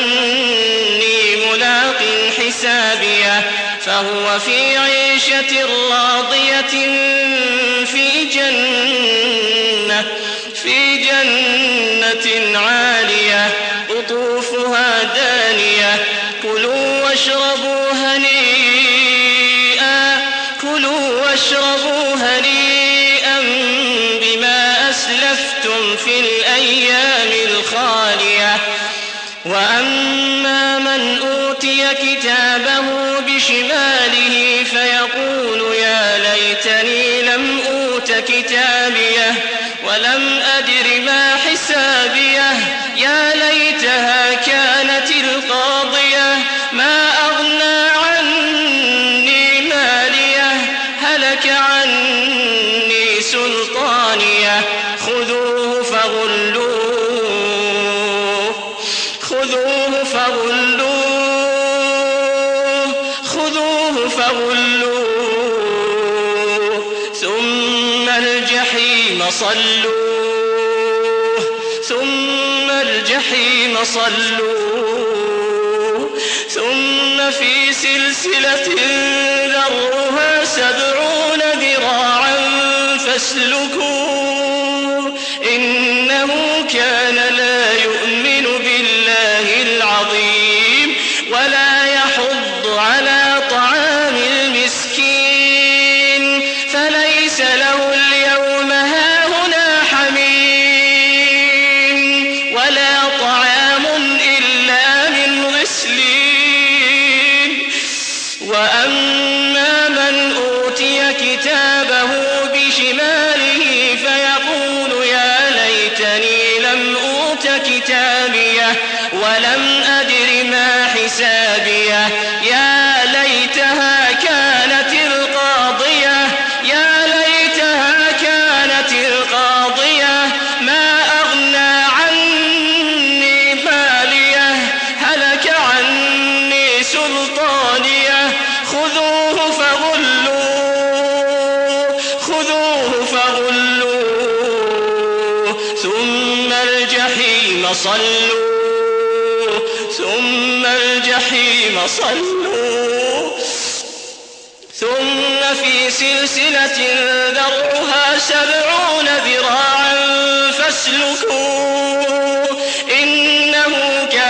أني ملاق حسابيه فهو في عيشة راضية في جنة في جنة عالية قطوفها دانية. كلوا واشربوا هنيئا كلوا واشربوا هنيئا بما أسلفتم في الأيام الخالية. وأما من أوتي كتابه بشماله فيقول يا ليتني لم أوت كتابيه ولم أدر ما فغلوه ثم الجحيم صلوه ثم الجحيم صلوه ثم في سلسلة ذرها سبعون ذراعا فاسلكوه إنه كان لا كتابية ولم أدر صلوه ثم الجحيم صلوه ثم في سلسلة ذرعها سبعون ذراعا فاسلكوه إنه كان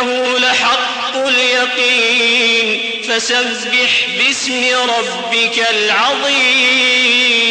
وإنه لحق اليقين فسبح باسم ربك العظيم.